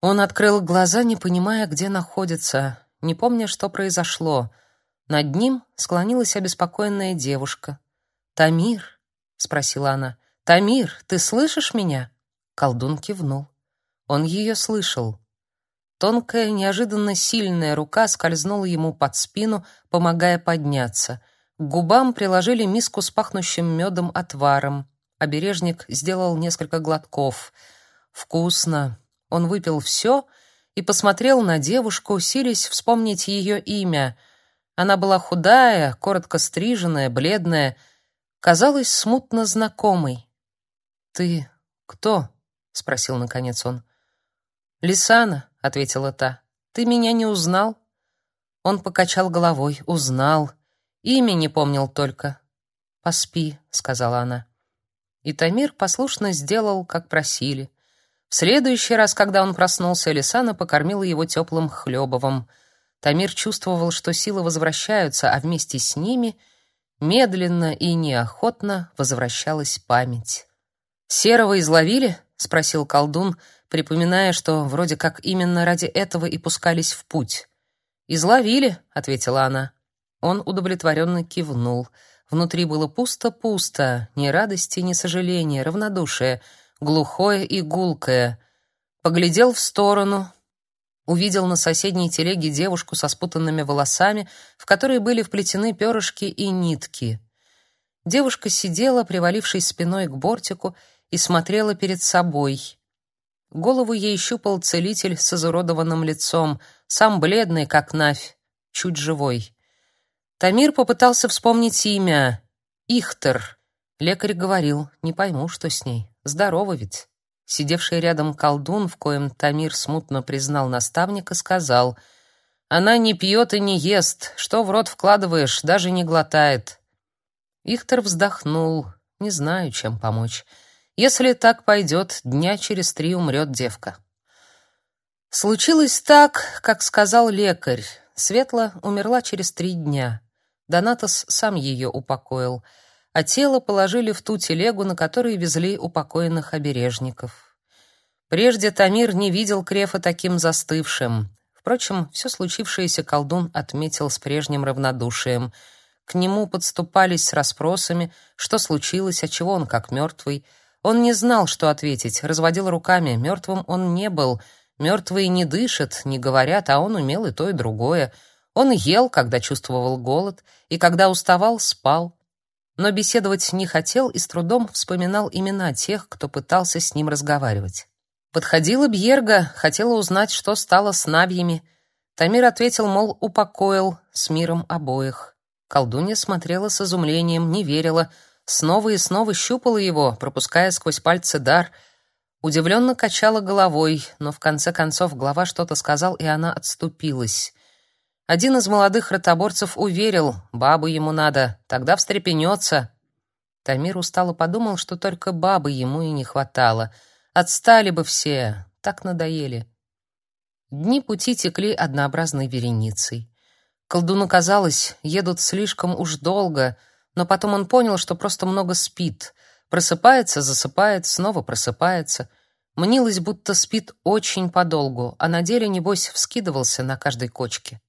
Он открыл глаза, не понимая, где находится, не помня, что произошло. Над ним склонилась обеспокоенная девушка. «Тамир?» — спросила она. «Тамир, ты слышишь меня?» Колдун кивнул. Он ее слышал. Тонкая, неожиданно сильная рука скользнула ему под спину, помогая подняться. К губам приложили миску с пахнущим медом отваром. Обережник сделал несколько глотков. «Вкусно!» Он выпил все и посмотрел на девушку, силясь вспомнить ее имя. Она была худая, коротко стриженная, бледная, казалась смутно знакомой. «Ты кто?» — спросил наконец он. «Лисана», — ответила та. «Ты меня не узнал?» Он покачал головой. «Узнал. Имя не помнил только». «Поспи», — сказала она. И Тамир послушно сделал, как просили. В следующий раз, когда он проснулся, Лисана покормила его теплым хлебовым. Тамир чувствовал, что силы возвращаются, а вместе с ними медленно и неохотно возвращалась память. «Серого изловили?» — спросил колдун, припоминая, что вроде как именно ради этого и пускались в путь. «Изловили», — ответила она. Он удовлетворенно кивнул. Внутри было пусто-пусто, ни радости, ни сожаления, равнодушие — глухое и гулкое. Поглядел в сторону, увидел на соседней телеге девушку со спутанными волосами, в которые были вплетены перышки и нитки. Девушка сидела, привалившись спиной к бортику, и смотрела перед собой. Голову ей щупал целитель с изуродованным лицом, сам бледный, как навь, чуть живой. Тамир попытался вспомнить имя. Ихтер. Лекарь говорил, не пойму, что с ней. Здорово ведь. Сидевший рядом колдун, в коем Тамир смутно признал наставника, сказал: "Она не пьет и не ест, что в рот вкладываешь, даже не глотает". Ихтер вздохнул: "Не знаю, чем помочь. Если так пойдет, дня через три умрет девка". Случилось так, как сказал лекарь. Светла умерла через три дня. Донатос сам ее упокоил а тело положили в ту телегу, на которой везли упокоенных обережников. Прежде Тамир не видел Крефа таким застывшим. Впрочем, все случившееся колдун отметил с прежним равнодушием. К нему подступались с расспросами, что случилось, отчего он как мертвый. Он не знал, что ответить, разводил руками. Мертвым он не был. Мертвые не дышат, не говорят, а он умел и то, и другое. Он ел, когда чувствовал голод, и когда уставал, спал но беседовать не хотел и с трудом вспоминал имена тех, кто пытался с ним разговаривать. Подходила Бьерга, хотела узнать, что стало с Навьями. Тамир ответил, мол, упокоил с миром обоих. Колдунья смотрела с изумлением, не верила, снова и снова щупала его, пропуская сквозь пальцы дар. Удивленно качала головой, но в конце концов глава что-то сказал, и она отступилась. Один из молодых ротоборцев уверил, бабу ему надо, тогда встрепенется. Тамир устало подумал, что только бабы ему и не хватало. Отстали бы все, так надоели. Дни пути текли однообразной вереницей. Колдуну казалось, едут слишком уж долго, но потом он понял, что просто много спит. Просыпается, засыпает, снова просыпается. Мнилось, будто спит очень подолгу, а на деле, небось, вскидывался на каждой кочке.